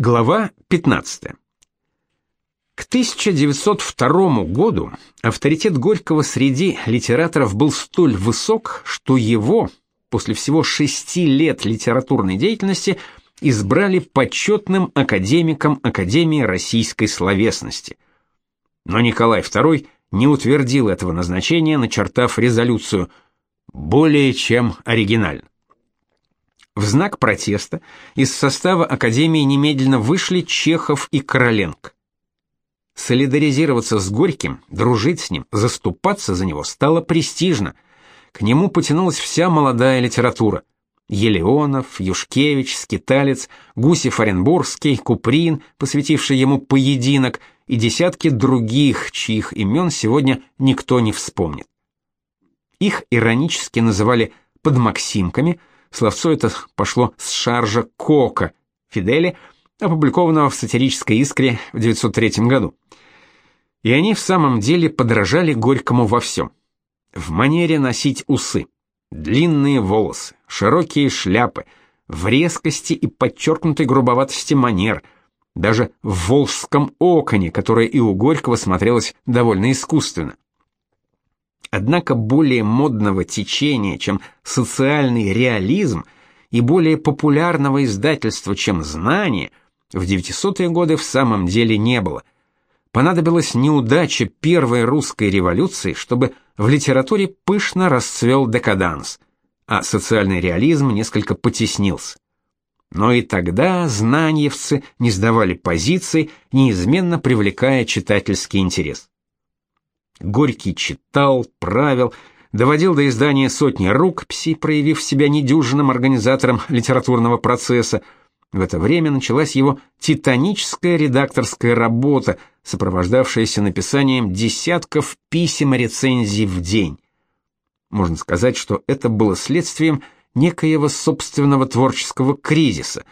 Глава 15. К 1902 году авторитет Горького среди литераторов был столь высок, что его, после всего шести лет литературной деятельности, избрали почетным академиком Академии российской словесности. Но Николай II не утвердил этого назначения, начертав резолюцию «более чем оригинально». В знак протеста из состава Академии немедленно вышли Чехов и Короленко. Солидаризироваться с Горьким, дружить с ним, заступаться за него стало престижно. К нему потянулась вся молодая литература. Елеонов, Юшкевич, Скиталец, Гусев Оренбургский, Куприн, посвятивший ему поединок, и десятки других, чьих имен сегодня никто не вспомнит. Их иронически называли подмаксимками – Словцо это пошло с шаржа Кока Фидели, опубликованного в сатирической искре в 903 году. И они в самом деле подражали Горькому во всем. В манере носить усы, длинные волосы, широкие шляпы, в резкости и подчеркнутой грубоватости манер, даже в волжском оконе, которое и у Горького смотрелось довольно искусственно. Однако более модного течения, чем социальный реализм, и более популярного издательства, чем знание, в 900-е годы в самом деле не было. Понадобилась неудача первой русской революции, чтобы в литературе пышно расцвел декаданс, а социальный реализм несколько потеснился. Но и тогда знаниевцы не сдавали позиций, неизменно привлекая читательский интерес. Горький читал, правил, доводил до издания сотни рукописей, проявив себя недюжинным организатором литературного процесса. В это время началась его титаническая редакторская работа, сопровождавшаяся написанием десятков писем и рецензий в день. Можно сказать, что это было следствием некоего собственного творческого кризиса.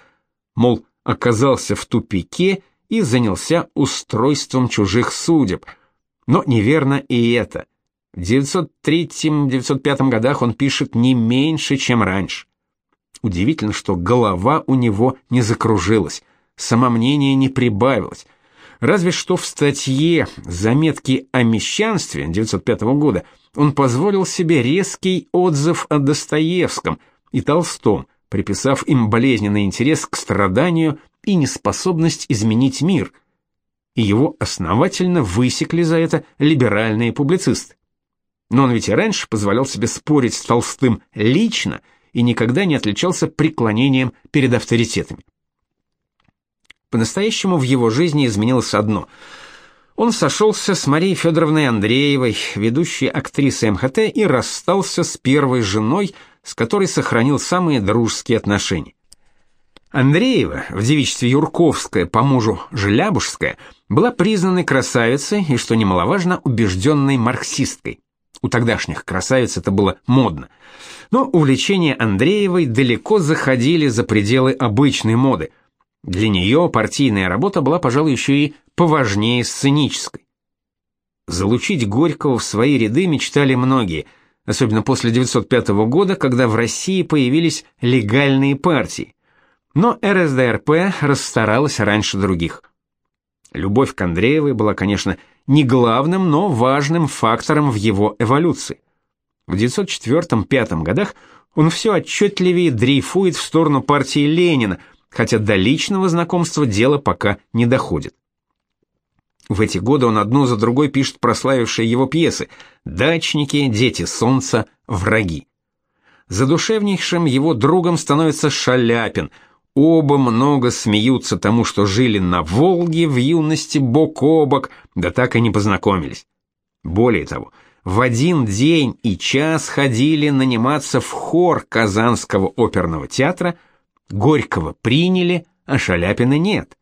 Мол, оказался в тупике и занялся устройством чужих судеб – но неверно и это. В 903-905 годах он пишет не меньше, чем раньше. Удивительно, что голова у него не закружилась, самомнение не прибавилось. Разве что в статье «Заметки о мещанстве» 905 года он позволил себе резкий отзыв о Достоевском и Толстом, приписав им болезненный интерес к страданию и неспособность изменить мир – и его основательно высекли за это либеральные публицисты. Но он ведь и раньше позволял себе спорить с Толстым лично и никогда не отличался преклонением перед авторитетами. По-настоящему в его жизни изменилось одно. Он сошелся с Марией Федоровной Андреевой, ведущей актрисой МХТ, и расстался с первой женой, с которой сохранил самые дружеские отношения. Андреева, в девичестве Юрковская, по мужу Желябужская, была признанной красавицей и, что немаловажно, убежденной марксисткой. У тогдашних красавиц это было модно. Но увлечения Андреевой далеко заходили за пределы обычной моды. Для нее партийная работа была, пожалуй, еще и поважнее сценической. Залучить Горького в свои ряды мечтали многие, особенно после 905 года, когда в России появились легальные партии. Но РСДРП расстаралась раньше других. Любовь к Андреевой была, конечно, не главным, но важным фактором в его эволюции. В 904-5 годах он все отчетливее дрейфует в сторону партии Ленина, хотя до личного знакомства дело пока не доходит. В эти годы он одну за другой пишет прославившие его пьесы «Дачники», «Дети солнца», «Враги». Задушевнейшим его другом становится Шаляпин – Оба много смеются тому, что жили на Волге в юности бок о бок, да так и не познакомились. Более того, в один день и час ходили наниматься в хор Казанского оперного театра, Горького приняли, а Шаляпина нет.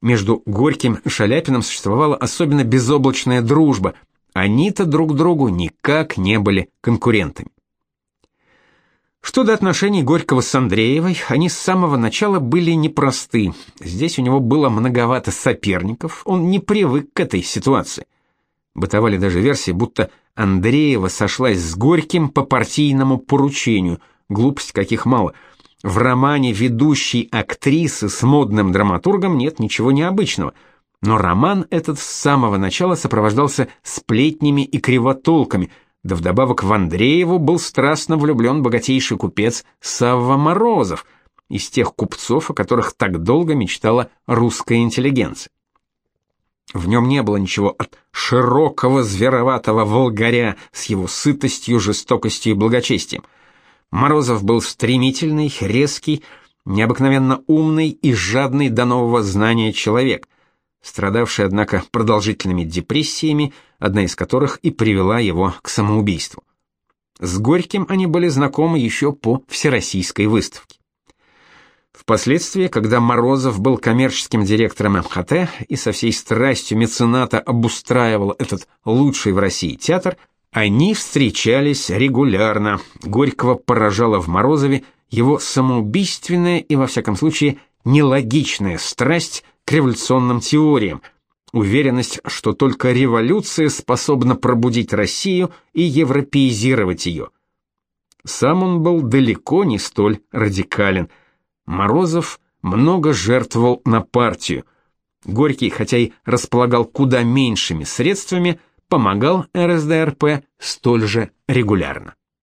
Между Горьким и Шаляпиным существовала особенно безоблачная дружба. Они-то друг другу никак не были конкурентами. Что до отношений Горького с Андреевой, они с самого начала были непросты. Здесь у него было многовато соперников, он не привык к этой ситуации. Бытовали даже версии, будто Андреева сошлась с Горьким по партийному поручению, глупость каких мало. В романе ведущей актрисы с модным драматургом нет ничего необычного. Но роман этот с самого начала сопровождался сплетнями и кривотолками, да вдобавок в Андрееву был страстно влюблен богатейший купец Савва Морозов, из тех купцов, о которых так долго мечтала русская интеллигенция. В нем не было ничего от широкого звероватого волгаря с его сытостью, жестокостью и благочестием – Морозов был стремительный, резкий, необыкновенно умный и жадный до нового знания человек, страдавший, однако, продолжительными депрессиями, одна из которых и привела его к самоубийству. С Горьким они были знакомы еще по Всероссийской выставке. Впоследствии, когда Морозов был коммерческим директором МХТ и со всей страстью мецената обустраивал этот лучший в России театр, они встречались регулярно. Горького поражало в Морозове его самоубийственная и во всяком случае нелогичная страсть к революционным теориям, уверенность, что только революция способна пробудить Россию и европеизировать ее. Сам он был далеко не столь радикален. Морозов много жертвовал на партию. Горький, хотя и располагал куда меньшими средствами, помогал РСДРП столь же регулярно.